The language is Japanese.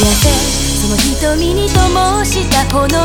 その瞳に灯した炎。